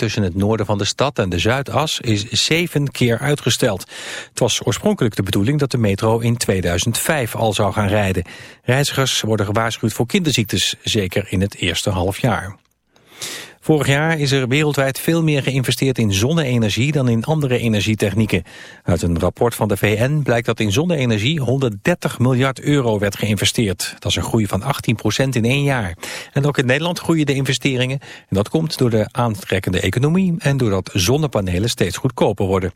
tussen het noorden van de stad en de Zuidas is zeven keer uitgesteld. Het was oorspronkelijk de bedoeling dat de metro in 2005 al zou gaan rijden. Reizigers worden gewaarschuwd voor kinderziektes, zeker in het eerste half jaar. Vorig jaar is er wereldwijd veel meer geïnvesteerd in zonne-energie dan in andere energietechnieken. Uit een rapport van de VN blijkt dat in zonne-energie 130 miljard euro werd geïnvesteerd. Dat is een groei van 18 procent in één jaar. En ook in Nederland groeien de investeringen. En dat komt door de aantrekkende economie en doordat zonnepanelen steeds goedkoper worden.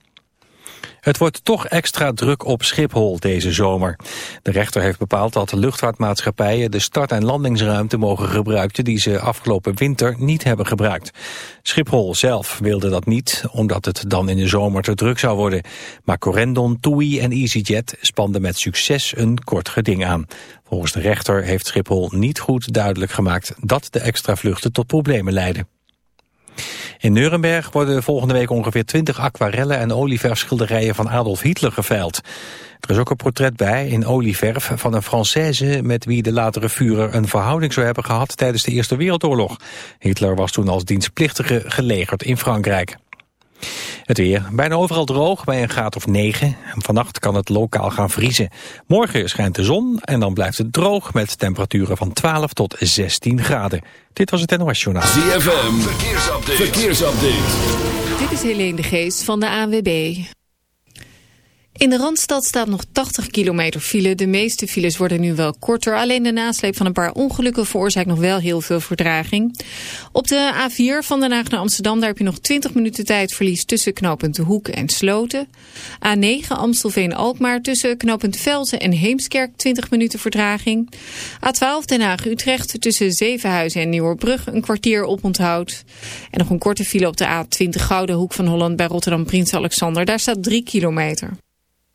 Het wordt toch extra druk op Schiphol deze zomer. De rechter heeft bepaald dat luchtvaartmaatschappijen de start- en landingsruimte mogen gebruiken die ze afgelopen winter niet hebben gebruikt. Schiphol zelf wilde dat niet, omdat het dan in de zomer te druk zou worden. Maar Corendon, TUI en EasyJet spanden met succes een kort geding aan. Volgens de rechter heeft Schiphol niet goed duidelijk gemaakt dat de extra vluchten tot problemen leiden. In Nuremberg worden volgende week ongeveer 20 aquarellen en olieverfschilderijen van Adolf Hitler geveild. Er is ook een portret bij in olieverf van een Française met wie de latere Führer een verhouding zou hebben gehad tijdens de Eerste Wereldoorlog. Hitler was toen als dienstplichtige gelegerd in Frankrijk. Het weer. Bijna overal droog bij een graad of 9. vannacht kan het lokaal gaan vriezen. Morgen schijnt de zon en dan blijft het droog met temperaturen van 12 tot 16 graden. Dit was het NOS Journaal. ZFM. Verkeersupdate. Verkeersupdate. Dit is Helene de Geest van de ANWB. In de Randstad staat nog 80 kilometer file. De meeste files worden nu wel korter. Alleen de nasleep van een paar ongelukken veroorzaakt nog wel heel veel verdraging. Op de A4 van Den Haag naar Amsterdam daar heb je nog 20 minuten tijdverlies tussen knooppunt De Hoek en Sloten. A9 Amstelveen-Alkmaar tussen knooppunt Velzen en Heemskerk 20 minuten verdraging. A12 Den Haag-Utrecht tussen Zevenhuizen en Nieuwerbrug een kwartier op onthoud. En nog een korte file op de A20 Gouden Hoek van Holland bij Rotterdam Prins Alexander. Daar staat 3 kilometer.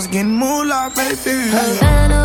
Was getting moolah, baby. Havana,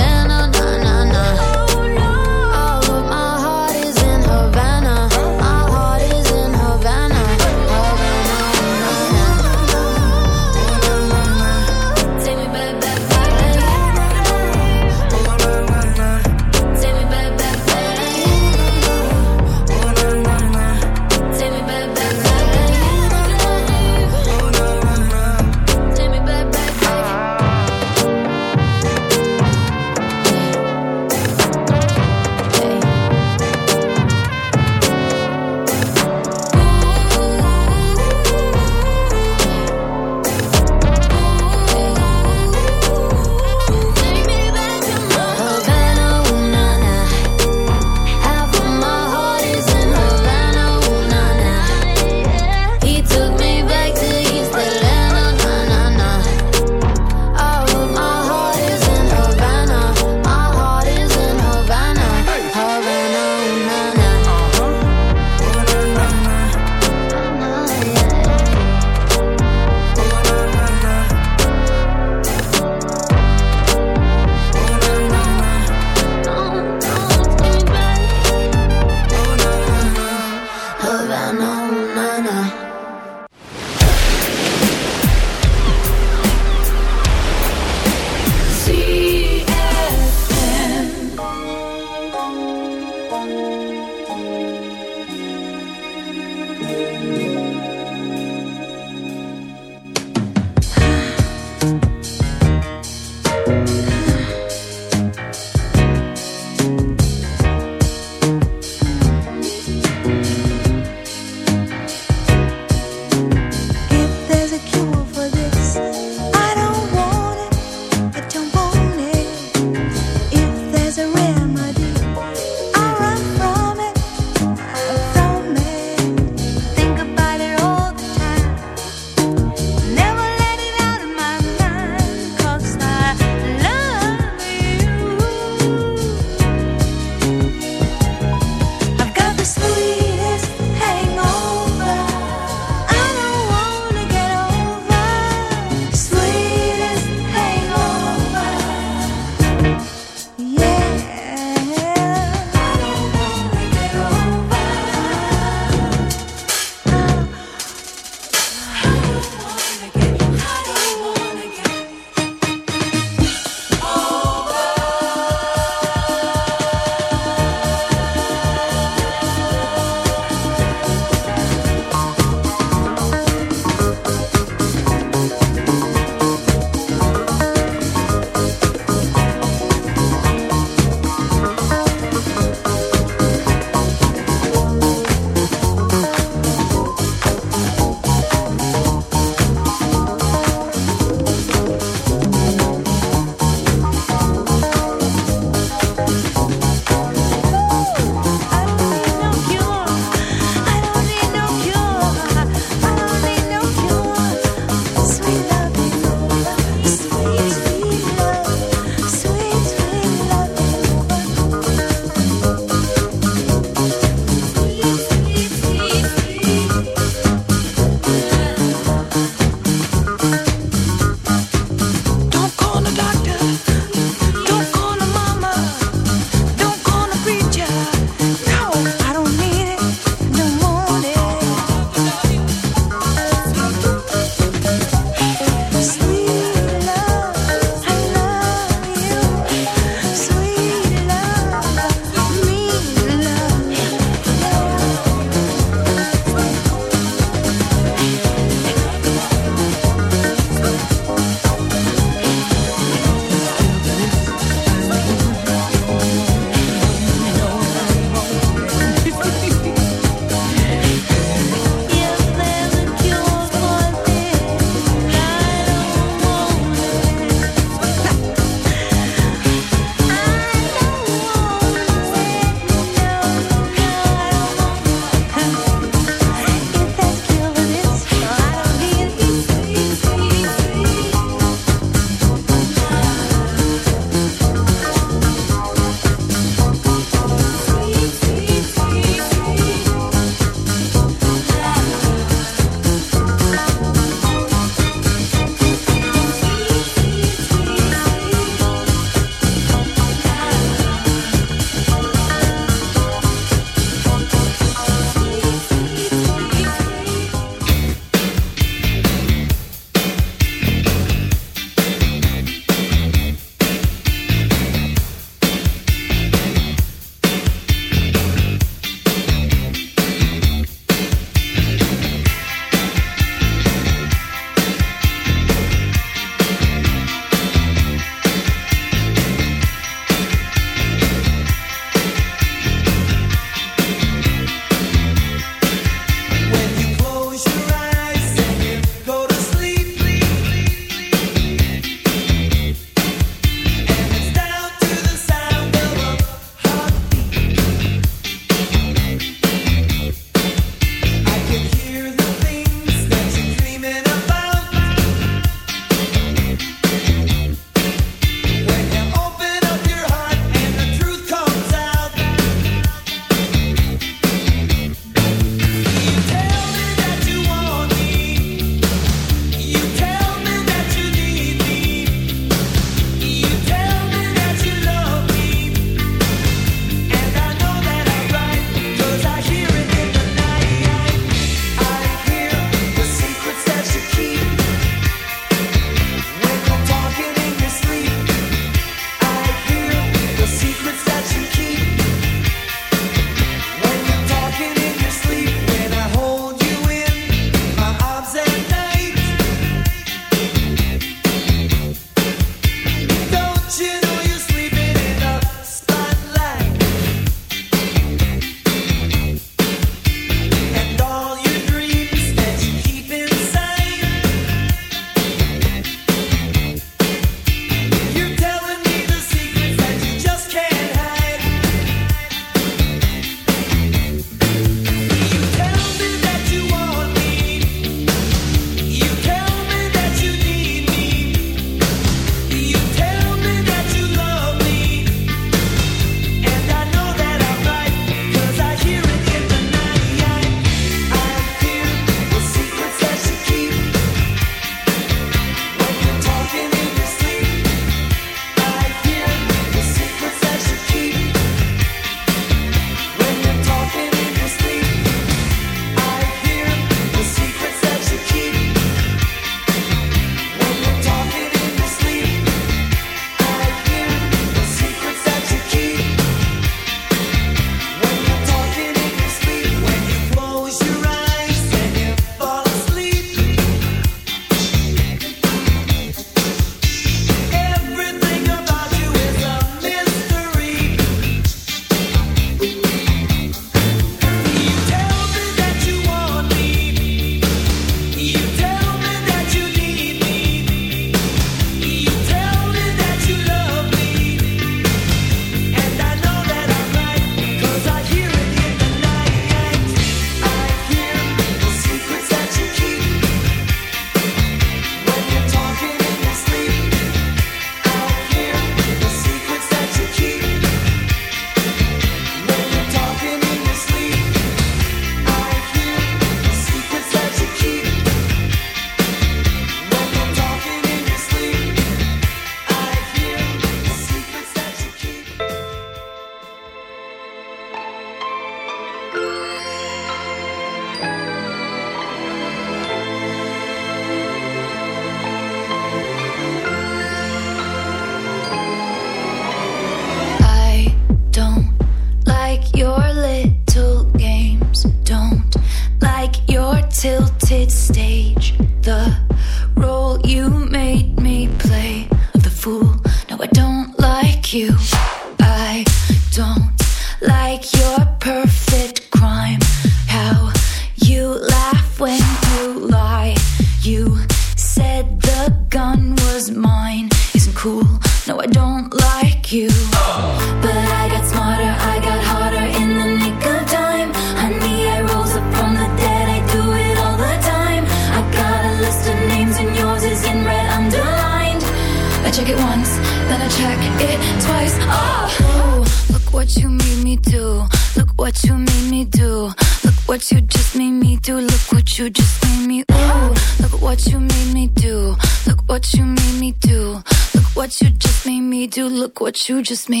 you just made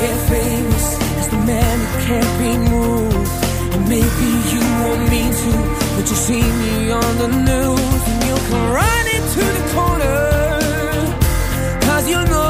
get famous as the man who can't be moved. And maybe you want me to, but you see me on the news and you'll come running to the corner. Cause you know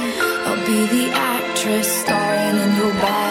Be the actress starring in your bad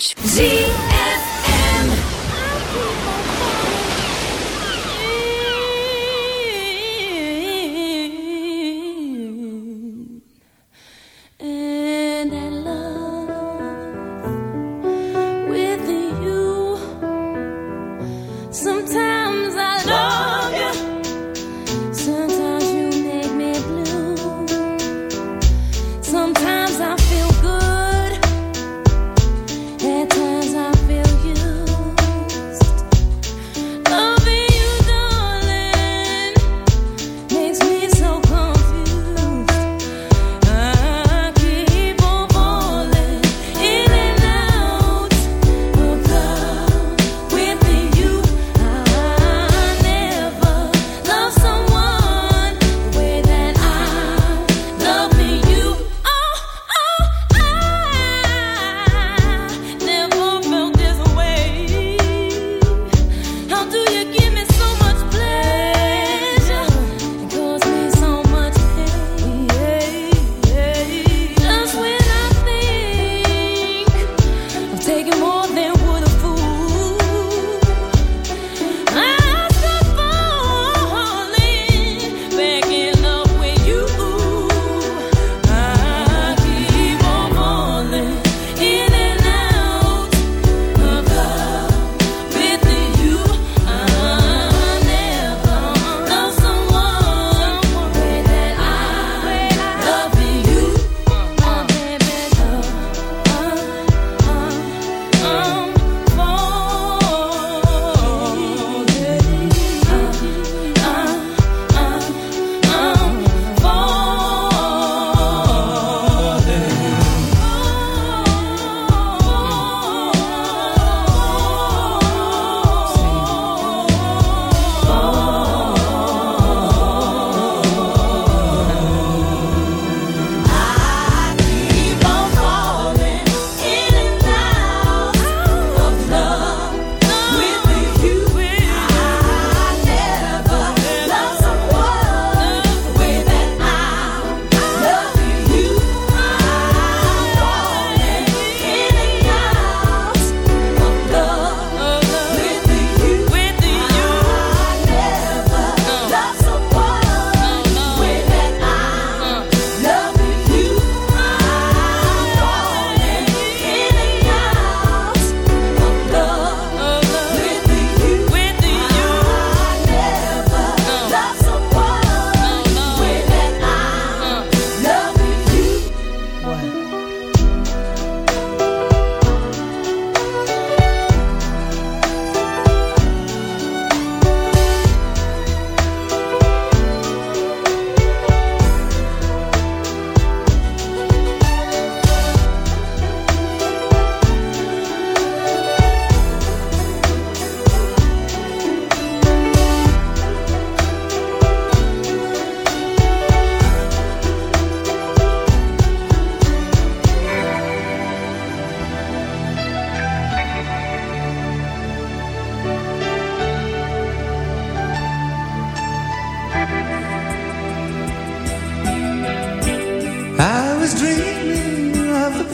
Z.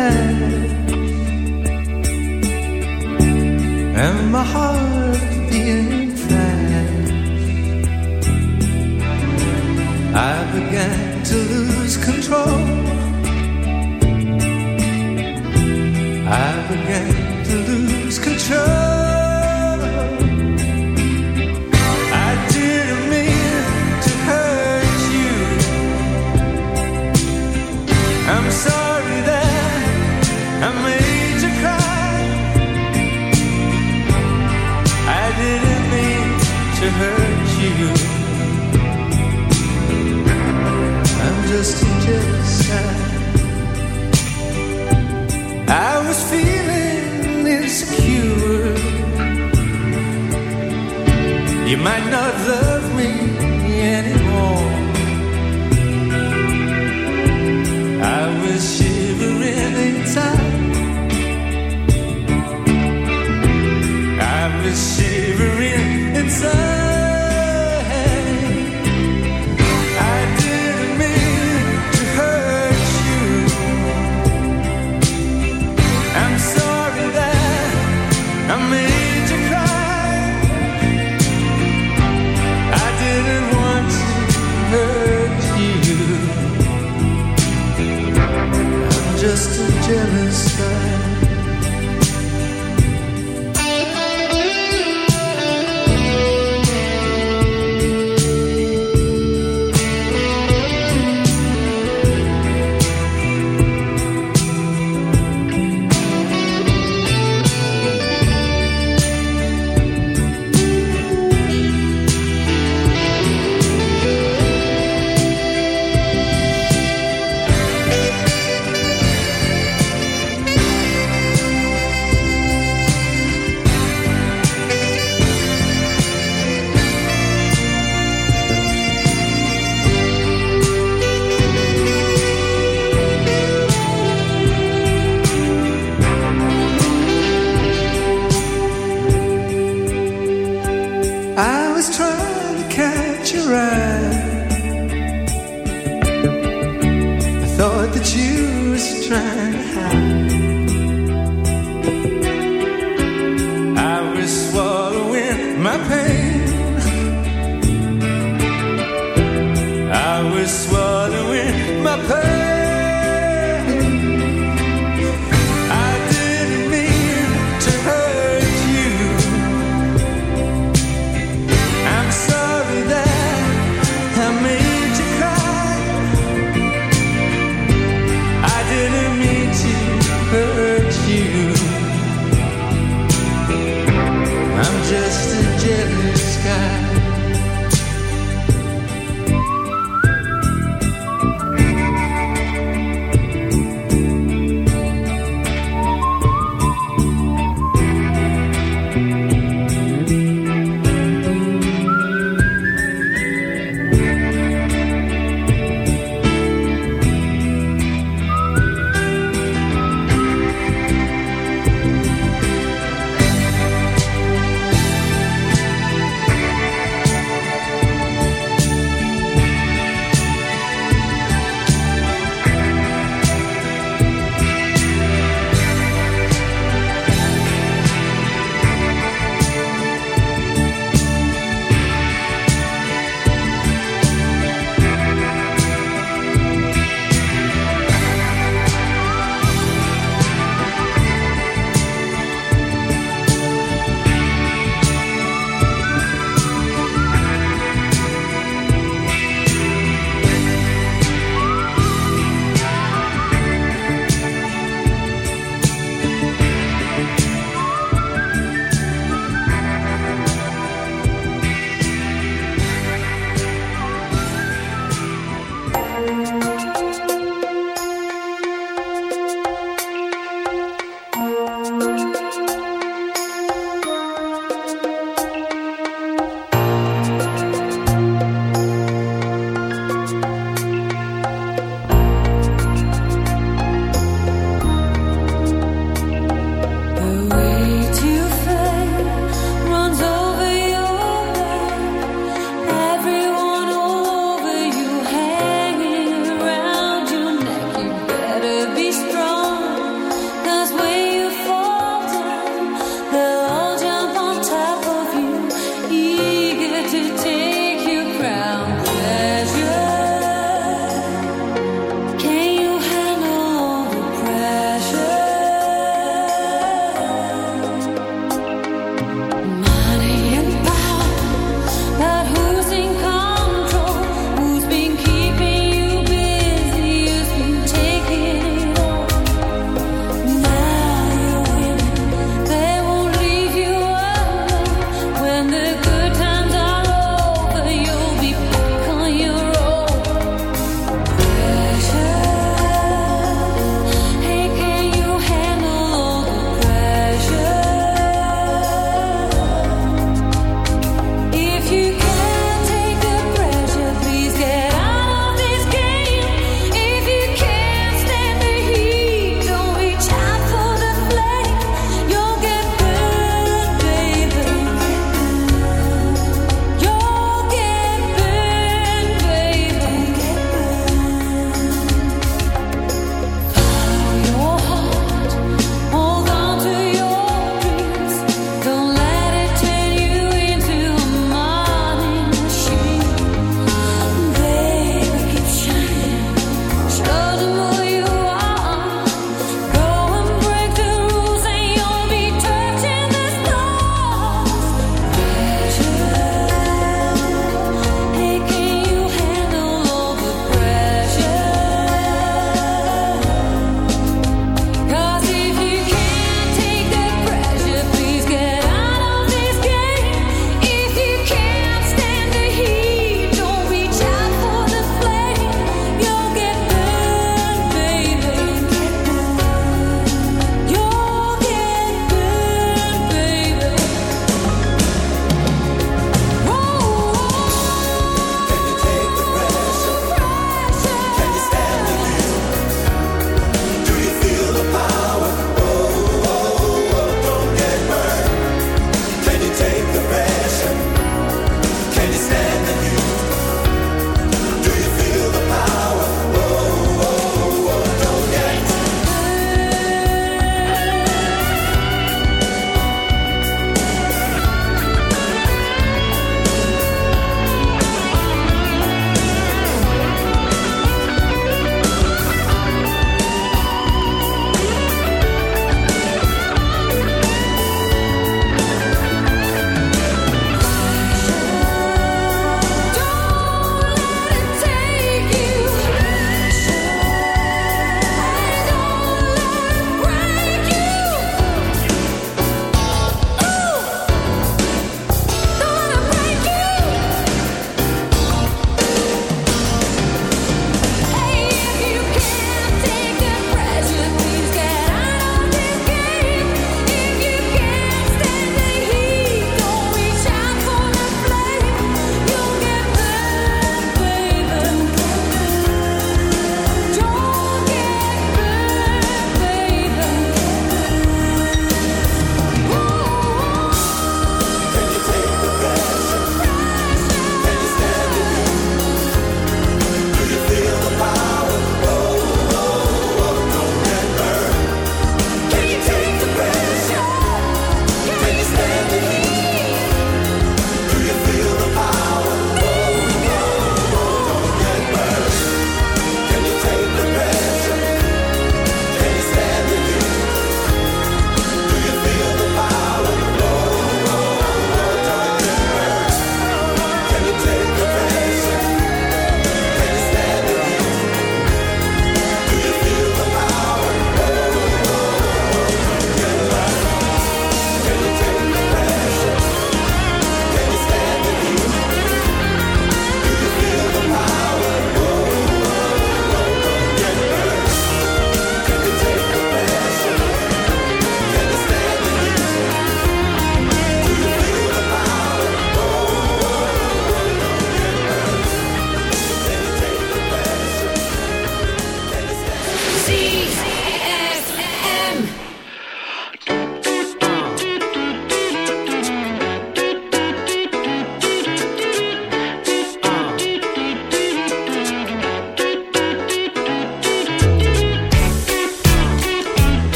head and my heart being fast. I began to lose control. I began to lose control. You might not love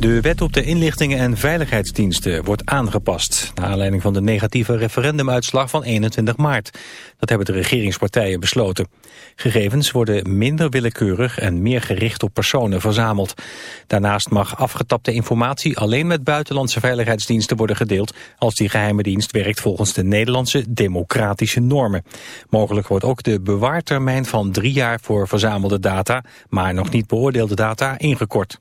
De wet op de inlichtingen en veiligheidsdiensten wordt aangepast... naar aanleiding van de negatieve referendumuitslag van 21 maart. Dat hebben de regeringspartijen besloten. Gegevens worden minder willekeurig en meer gericht op personen verzameld. Daarnaast mag afgetapte informatie alleen met buitenlandse veiligheidsdiensten worden gedeeld... als die geheime dienst werkt volgens de Nederlandse democratische normen. Mogelijk wordt ook de bewaartermijn van drie jaar voor verzamelde data... maar nog niet beoordeelde data ingekort.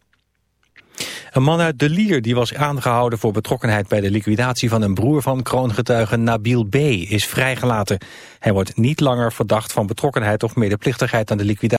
Een man uit De Lier die was aangehouden voor betrokkenheid bij de liquidatie van een broer van kroongetuige Nabil B. is vrijgelaten. Hij wordt niet langer verdacht van betrokkenheid of medeplichtigheid aan de liquidatie.